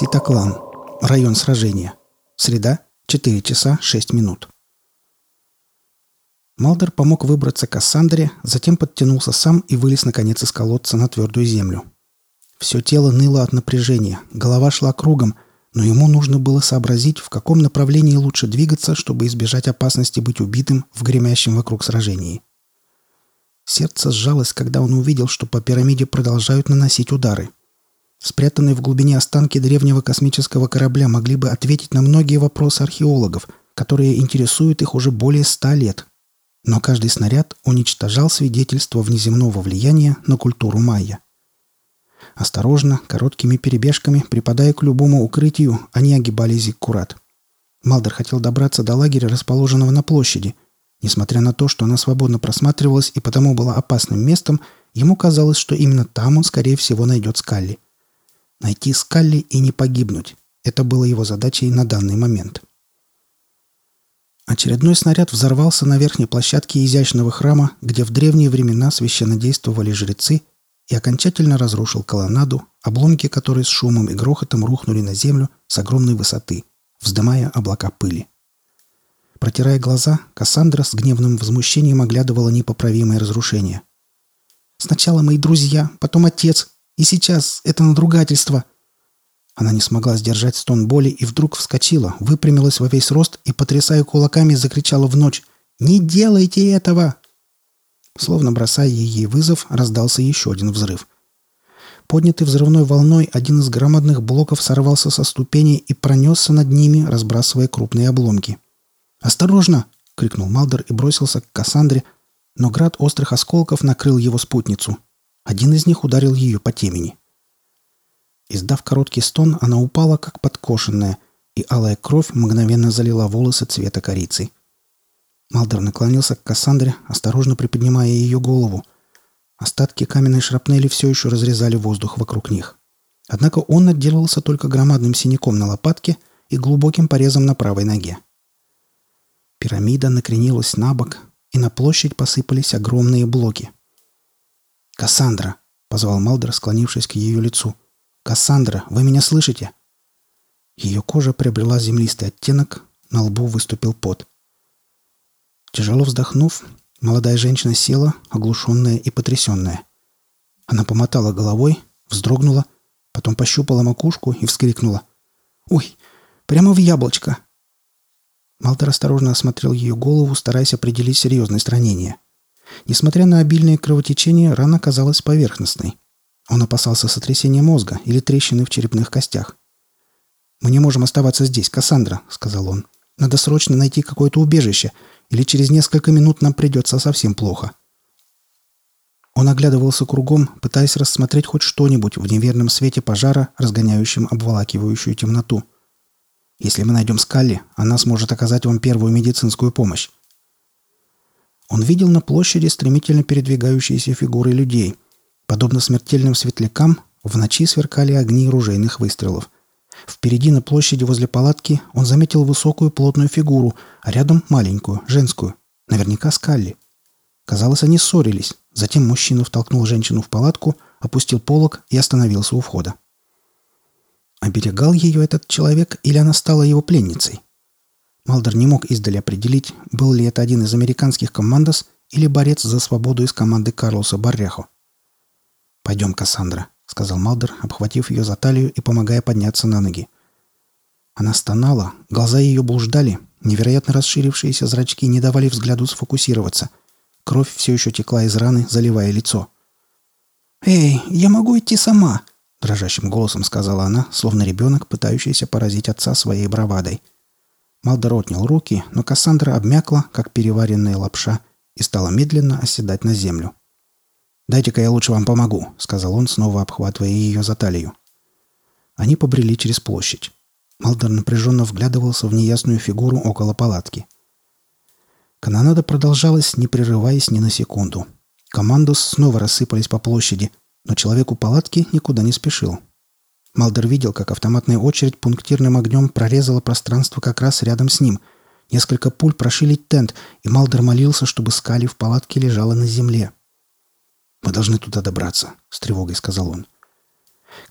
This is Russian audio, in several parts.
Ситаклан. Район сражения. Среда, 4 часа 6 минут. Малдер помог выбраться Кассандре, затем подтянулся сам и вылез наконец из колодца на твердую землю. Все тело ныло от напряжения, голова шла кругом, но ему нужно было сообразить, в каком направлении лучше двигаться, чтобы избежать опасности быть убитым в гремящем вокруг сражении. Сердце сжалось, когда он увидел, что по пирамиде продолжают наносить удары. Спрятанные в глубине останки древнего космического корабля могли бы ответить на многие вопросы археологов, которые интересуют их уже более ста лет. Но каждый снаряд уничтожал свидетельство внеземного влияния на культуру майя. Осторожно, короткими перебежками, припадая к любому укрытию, они огибали Зиккурат. Малдер хотел добраться до лагеря, расположенного на площади. Несмотря на то, что она свободно просматривалась и потому была опасным местом, ему казалось, что именно там он, скорее всего, найдет Скалли. Найти Скалли и не погибнуть – это было его задачей на данный момент. Очередной снаряд взорвался на верхней площадке изящного храма, где в древние времена священно действовали жрецы, и окончательно разрушил колоннаду, обломки которой с шумом и грохотом рухнули на землю с огромной высоты, вздымая облака пыли. Протирая глаза, Кассандра с гневным возмущением оглядывала непоправимое разрушение. «Сначала мои друзья, потом отец, и сейчас это надругательство!» Она не смогла сдержать стон боли и вдруг вскочила, выпрямилась во весь рост и, потрясая кулаками, закричала в ночь «Не делайте этого!» Словно бросая ей вызов, раздался еще один взрыв. Поднятый взрывной волной, один из громадных блоков сорвался со ступеней и пронесся над ними, разбрасывая крупные обломки. «Осторожно!» — крикнул Малдер и бросился к Кассандре, но град острых осколков накрыл его спутницу. Один из них ударил ее по темени. Издав короткий стон, она упала, как подкошенная, и алая кровь мгновенно залила волосы цвета корицы. Малдер наклонился к Кассандре, осторожно приподнимая ее голову. Остатки каменной шрапнели все еще разрезали воздух вокруг них. Однако он отделался только громадным синяком на лопатке и глубоким порезом на правой ноге. Пирамида накренилась на бок, и на площадь посыпались огромные блоки. «Кассандра!» — позвал Малдер, склонившись к ее лицу — «Кассандра, вы меня слышите?» Ее кожа приобрела землистый оттенок, на лбу выступил пот. Тяжело вздохнув, молодая женщина села, оглушенная и потрясенная. Она помотала головой, вздрогнула, потом пощупала макушку и вскрикнула. «Ой, прямо в яблочко!» Малтер осторожно осмотрел ее голову, стараясь определить серьезность ранения. Несмотря на обильное кровотечение, рана казалась поверхностной. Он опасался сотрясения мозга или трещины в черепных костях. «Мы не можем оставаться здесь, Кассандра», — сказал он. «Надо срочно найти какое-то убежище, или через несколько минут нам придется совсем плохо». Он оглядывался кругом, пытаясь рассмотреть хоть что-нибудь в неверном свете пожара, разгоняющем обволакивающую темноту. «Если мы найдем Скалли, она сможет оказать вам первую медицинскую помощь». Он видел на площади стремительно передвигающиеся фигуры людей — Подобно смертельным светлякам, в ночи сверкали огни ружейных выстрелов. Впереди на площади возле палатки он заметил высокую плотную фигуру, а рядом маленькую, женскую. Наверняка Скалли. Казалось, они ссорились. Затем мужчина втолкнул женщину в палатку, опустил полог и остановился у входа. Оберегал ее этот человек или она стала его пленницей? Малдер не мог издали определить, был ли это один из американских командос или борец за свободу из команды Карлоса Барряхо. «Пойдем, Кассандра», — сказал Малдер, обхватив ее за талию и помогая подняться на ноги. Она стонала, глаза ее блуждали, невероятно расширившиеся зрачки не давали взгляду сфокусироваться. Кровь все еще текла из раны, заливая лицо. «Эй, я могу идти сама!» — дрожащим голосом сказала она, словно ребенок, пытающийся поразить отца своей бравадой. Малдер отнял руки, но Кассандра обмякла, как переваренная лапша, и стала медленно оседать на землю. «Дайте-ка я лучше вам помогу», — сказал он, снова обхватывая ее за талию. Они побрели через площадь. Малдер напряженно вглядывался в неясную фигуру около палатки. Канонада продолжалась, не прерываясь ни на секунду. Командос снова рассыпались по площади, но человек у палатки никуда не спешил. Малдер видел, как автоматная очередь пунктирным огнем прорезала пространство как раз рядом с ним. Несколько пуль прошили тент, и Малдер молился, чтобы Скали в палатке лежала на земле. «Мы должны туда добраться», — с тревогой сказал он.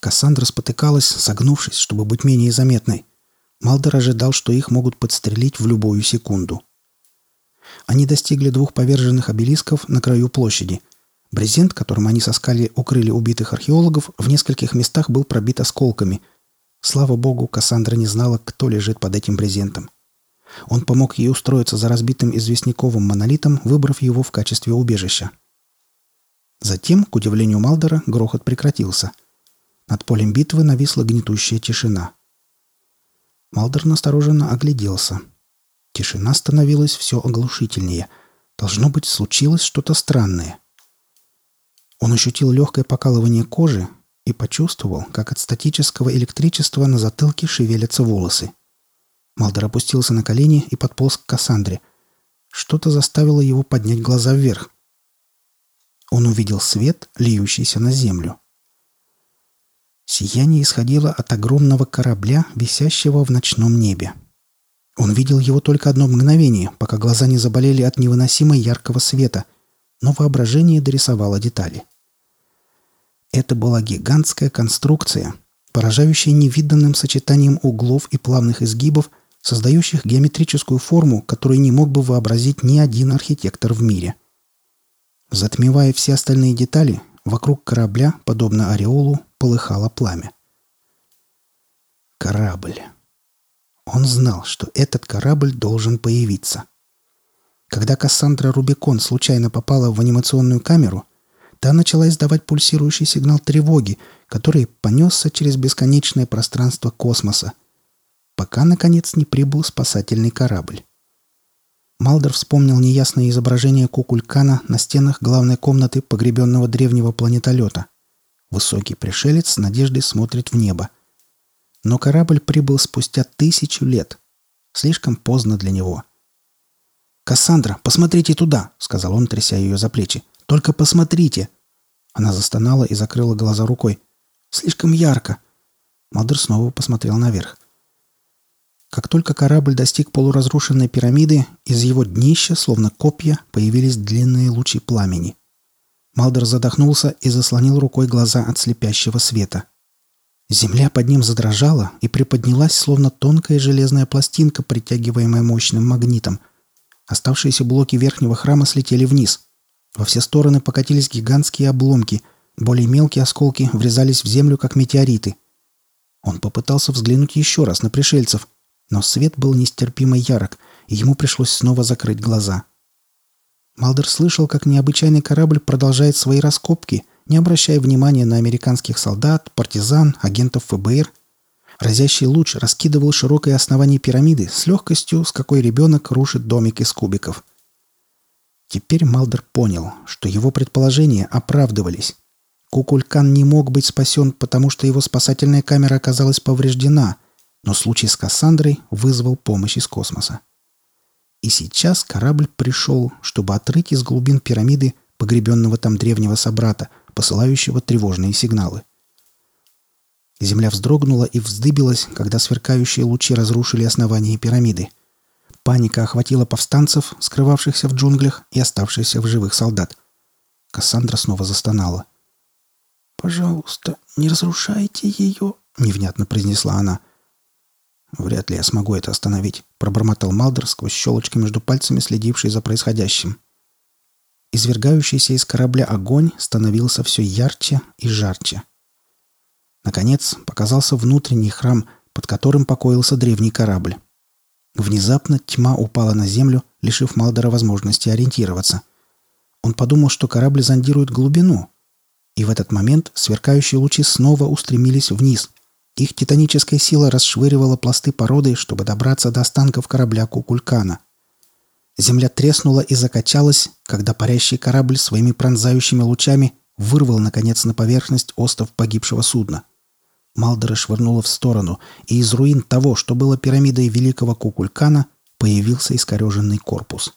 Кассандра спотыкалась, согнувшись, чтобы быть менее заметной. Малдер ожидал, что их могут подстрелить в любую секунду. Они достигли двух поверженных обелисков на краю площади. Брезент, которым они соскали, укрыли убитых археологов, в нескольких местах был пробит осколками. Слава богу, Кассандра не знала, кто лежит под этим брезентом. Он помог ей устроиться за разбитым известняковым монолитом, выбрав его в качестве убежища. Затем, к удивлению Малдера, грохот прекратился. Над полем битвы нависла гнетущая тишина. Малдер настороженно огляделся – Тишина становилась все оглушительнее. Должно быть, случилось что-то странное. Он ощутил легкое покалывание кожи и почувствовал, как от статического электричества на затылке шевелятся волосы. Малдер опустился на колени и подполз к Кассандре. Что-то заставило его поднять глаза вверх. Он увидел свет, льющийся на землю. Сияние исходило от огромного корабля, висящего в ночном небе. Он видел его только одно мгновение, пока глаза не заболели от невыносимо яркого света, но воображение дорисовало детали. Это была гигантская конструкция, поражающая невиданным сочетанием углов и плавных изгибов, создающих геометрическую форму, которую не мог бы вообразить ни один архитектор в мире. Затмевая все остальные детали, вокруг корабля, подобно ореолу, полыхало пламя. Корабль. Он знал, что этот корабль должен появиться. Когда Кассандра Рубикон случайно попала в анимационную камеру, та начала издавать пульсирующий сигнал тревоги, который понесся через бесконечное пространство космоса, пока, наконец, не прибыл спасательный корабль. Малдер вспомнил неясное изображение Кукулькана на стенах главной комнаты погребенного древнего планетолета. Высокий пришелец с надеждой смотрит в небо – но корабль прибыл спустя тысячу лет. Слишком поздно для него. «Кассандра, посмотрите туда!» — сказал он, тряся ее за плечи. «Только посмотрите!» Она застонала и закрыла глаза рукой. «Слишком ярко!» Мадр снова посмотрел наверх. Как только корабль достиг полуразрушенной пирамиды, из его днища, словно копья, появились длинные лучи пламени. Малдер задохнулся и заслонил рукой глаза от слепящего света. Земля под ним задрожала и приподнялась, словно тонкая железная пластинка, притягиваемая мощным магнитом. Оставшиеся блоки верхнего храма слетели вниз. Во все стороны покатились гигантские обломки. Более мелкие осколки врезались в землю, как метеориты. Он попытался взглянуть еще раз на пришельцев, но свет был нестерпимо ярок, и ему пришлось снова закрыть глаза. Малдер слышал, как необычайный корабль продолжает свои раскопки — не обращая внимания на американских солдат, партизан, агентов ФБР. Разящий луч раскидывал широкое основание пирамиды с легкостью, с какой ребенок рушит домик из кубиков. Теперь Малдер понял, что его предположения оправдывались. Кукулькан не мог быть спасен, потому что его спасательная камера оказалась повреждена, но случай с Кассандрой вызвал помощь из космоса. И сейчас корабль пришел, чтобы отрыть из глубин пирамиды погребенного там древнего собрата – посылающего тревожные сигналы. Земля вздрогнула и вздыбилась, когда сверкающие лучи разрушили основание пирамиды. Паника охватила повстанцев, скрывавшихся в джунглях и оставшихся в живых солдат. Кассандра снова застонала. «Пожалуйста, не разрушайте ее», — невнятно произнесла она. «Вряд ли я смогу это остановить», — пробормотал Малдер сквозь щелочки между пальцами, следивший за происходящим. Извергающийся из корабля огонь становился все ярче и жарче. Наконец показался внутренний храм, под которым покоился древний корабль. Внезапно тьма упала на землю, лишив Малдера возможности ориентироваться. Он подумал, что корабль зондирует глубину. И в этот момент сверкающие лучи снова устремились вниз. Их титаническая сила расшвыривала пласты породы, чтобы добраться до останков корабля Кукулькана. Земля треснула и закачалась, когда парящий корабль своими пронзающими лучами вырвал, наконец, на поверхность остров погибшего судна. Малдера швырнула в сторону, и из руин того, что было пирамидой великого Кукулькана, появился искореженный корпус.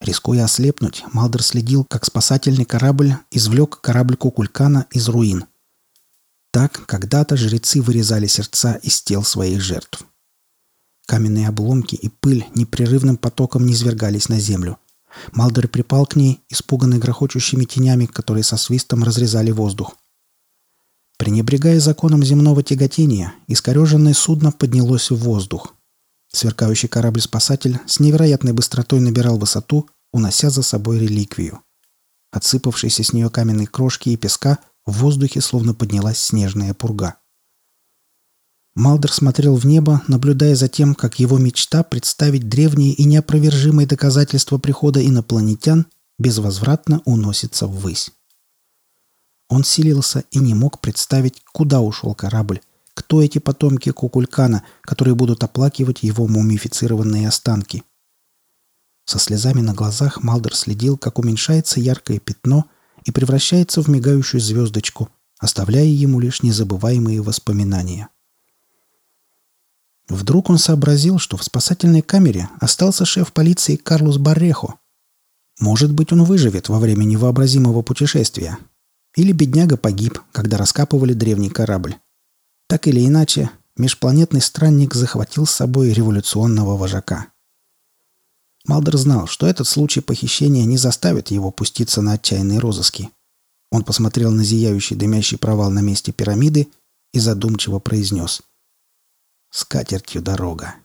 Рискуя ослепнуть, Малдер следил, как спасательный корабль извлек корабль Кукулькана из руин. Так когда-то жрецы вырезали сердца из тел своих жертв. Каменные обломки и пыль непрерывным потоком низвергались на землю. Малдер припал к ней, испуганный грохочущими тенями, которые со свистом разрезали воздух. Пренебрегая законом земного тяготения, искореженное судно поднялось в воздух. Сверкающий корабль-спасатель с невероятной быстротой набирал высоту, унося за собой реликвию. Отсыпавшиеся с нее каменные крошки и песка в воздухе словно поднялась снежная пурга. Малдер смотрел в небо, наблюдая за тем, как его мечта представить древние и неопровержимые доказательства прихода инопланетян безвозвратно уносится ввысь. Он силился и не мог представить, куда ушел корабль, кто эти потомки Кукулькана, которые будут оплакивать его мумифицированные останки. Со слезами на глазах Малдер следил, как уменьшается яркое пятно и превращается в мигающую звездочку, оставляя ему лишь незабываемые воспоминания. Вдруг он сообразил, что в спасательной камере остался шеф полиции Карлос Баррехо. Может быть, он выживет во время невообразимого путешествия. Или бедняга погиб, когда раскапывали древний корабль. Так или иначе, межпланетный странник захватил с собой революционного вожака. Малдер знал, что этот случай похищения не заставит его пуститься на отчаянные розыски. Он посмотрел на зияющий дымящий провал на месте пирамиды и задумчиво произнес – с катертью дорога.